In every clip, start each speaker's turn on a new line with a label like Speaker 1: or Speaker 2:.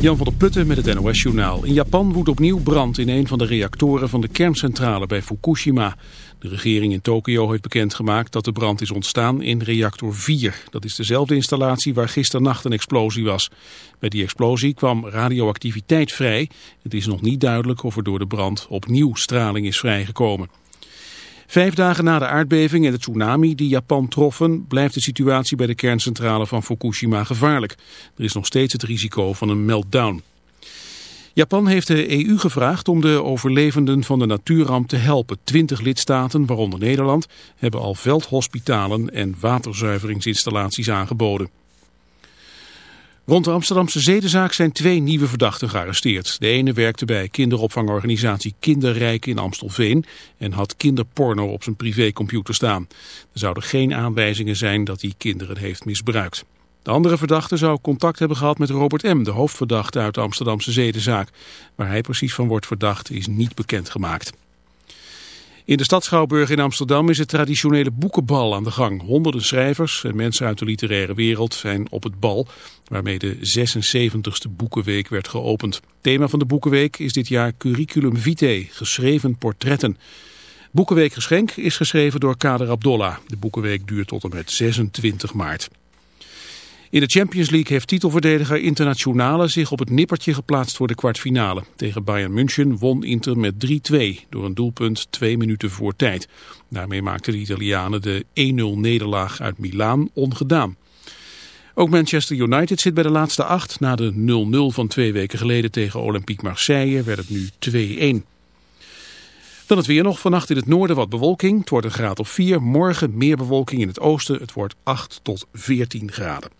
Speaker 1: Jan van der Putten met het NOS-journaal. In Japan woedt opnieuw brand in een van de reactoren van de kerncentrale bij Fukushima. De regering in Tokio heeft bekendgemaakt dat de brand is ontstaan in reactor 4. Dat is dezelfde installatie waar gisternacht een explosie was. Bij die explosie kwam radioactiviteit vrij. Het is nog niet duidelijk of er door de brand opnieuw straling is vrijgekomen. Vijf dagen na de aardbeving en de tsunami die Japan troffen, blijft de situatie bij de kerncentrale van Fukushima gevaarlijk. Er is nog steeds het risico van een meltdown. Japan heeft de EU gevraagd om de overlevenden van de natuurramp te helpen. Twintig lidstaten, waaronder Nederland, hebben al veldhospitalen en waterzuiveringsinstallaties aangeboden. Rond de Amsterdamse zedenzaak zijn twee nieuwe verdachten gearresteerd. De ene werkte bij kinderopvangorganisatie Kinderrijk in Amstelveen en had kinderporno op zijn privécomputer staan. Er zouden geen aanwijzingen zijn dat hij kinderen heeft misbruikt. De andere verdachte zou contact hebben gehad met Robert M., de hoofdverdachte uit de Amsterdamse zedenzaak. Waar hij precies van wordt verdacht is niet bekendgemaakt. In de stad Schouwburg in Amsterdam is het traditionele boekenbal aan de gang. Honderden schrijvers en mensen uit de literaire wereld zijn op het bal, waarmee de 76ste Boekenweek werd geopend. Thema van de Boekenweek is dit jaar Curriculum Vitae, geschreven portretten. Boekenweekgeschenk is geschreven door Kader Abdollah. De Boekenweek duurt tot en met 26 maart. In de Champions League heeft titelverdediger Internationale zich op het nippertje geplaatst voor de kwartfinale. Tegen Bayern München won Inter met 3-2 door een doelpunt twee minuten voor tijd. Daarmee maakten de Italianen de 1-0 nederlaag uit Milaan ongedaan. Ook Manchester United zit bij de laatste acht. Na de 0-0 van twee weken geleden tegen Olympique Marseille werd het nu 2-1. Dan het weer nog. Vannacht in het noorden wat bewolking. Het wordt een graad of 4. Morgen meer bewolking in het oosten. Het wordt 8 tot 14 graden.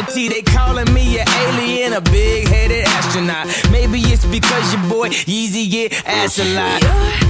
Speaker 2: humanity. They calling me an alien, a big headed astronaut. Maybe it's because your boy Yeezy get ass a lot.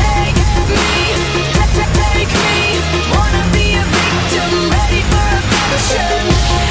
Speaker 2: Wanna be a victim, ready for a passion.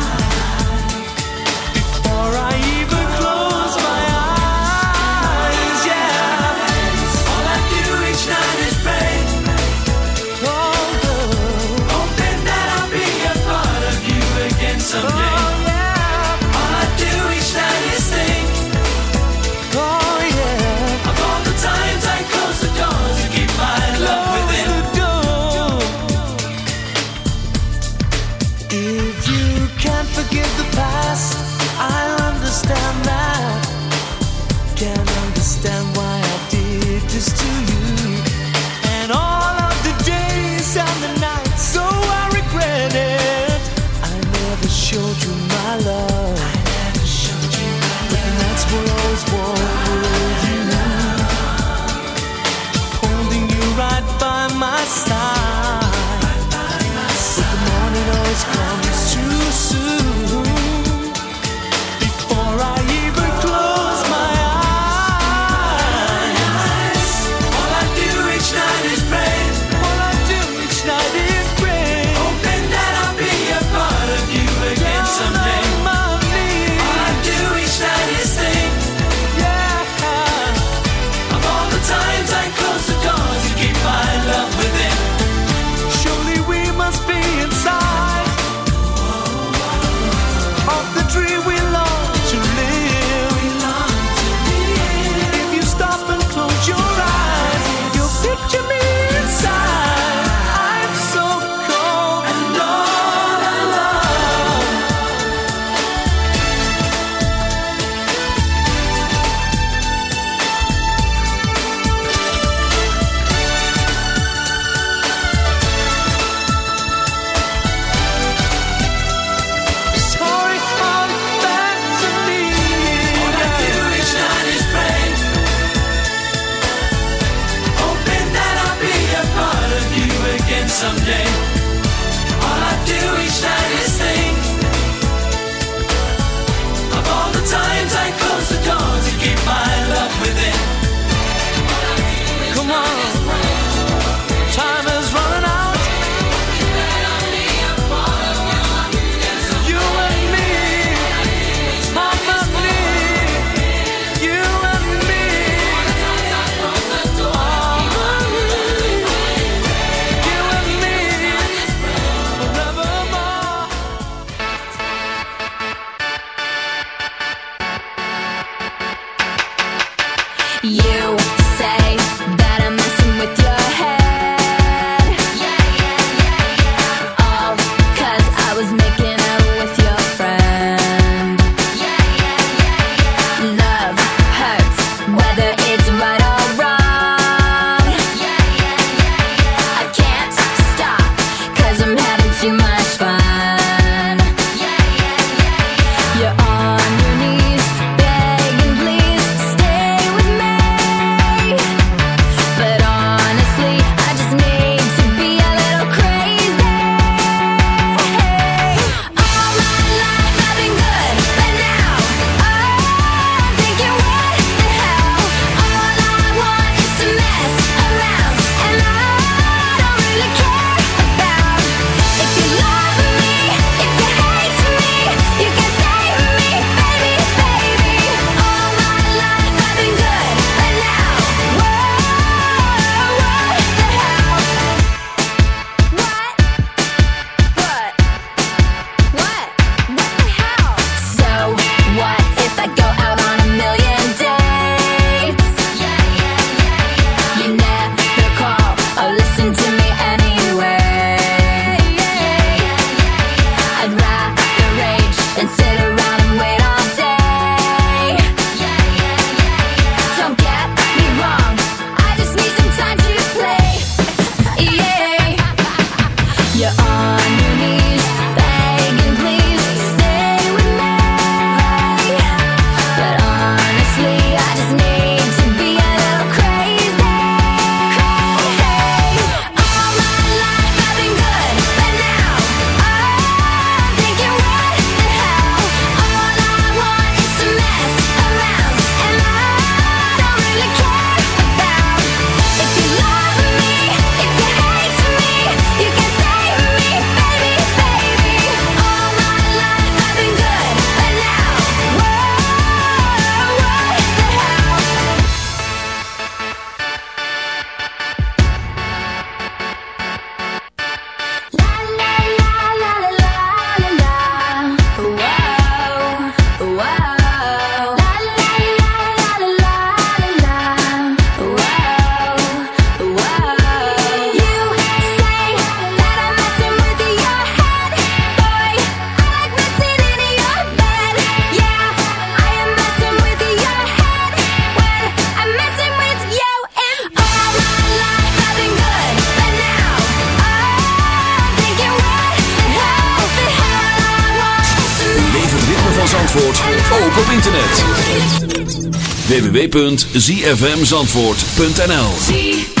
Speaker 3: www.zfmzandvoort.nl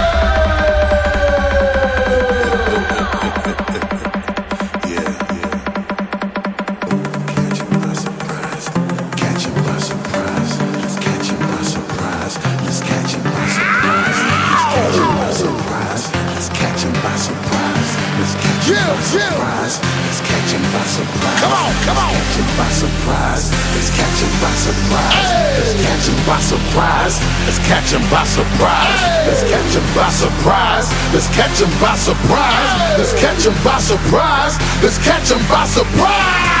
Speaker 4: Surprise. Let's catch 'em by surprise. Come on, come on. Catch 'em by surprise. Let's catch 'em by surprise. Let's catch 'em by surprise. Let's catch 'em by surprise. Let's catch 'em by surprise. Let's catch 'em by surprise. Let's catch 'em by surprise. Let's catch 'em by surprise.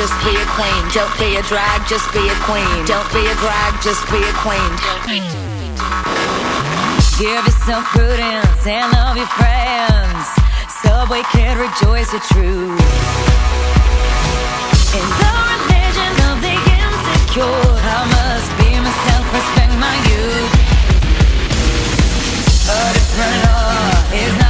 Speaker 2: just
Speaker 5: be a queen. Don't be a drag, just be a queen. Don't be a drag, just be a queen.
Speaker 2: Give yourself prudence and love your friends. Subway so can rejoice the truth. In the religion of the insecure, I must be myself, respect my youth. A different law is not.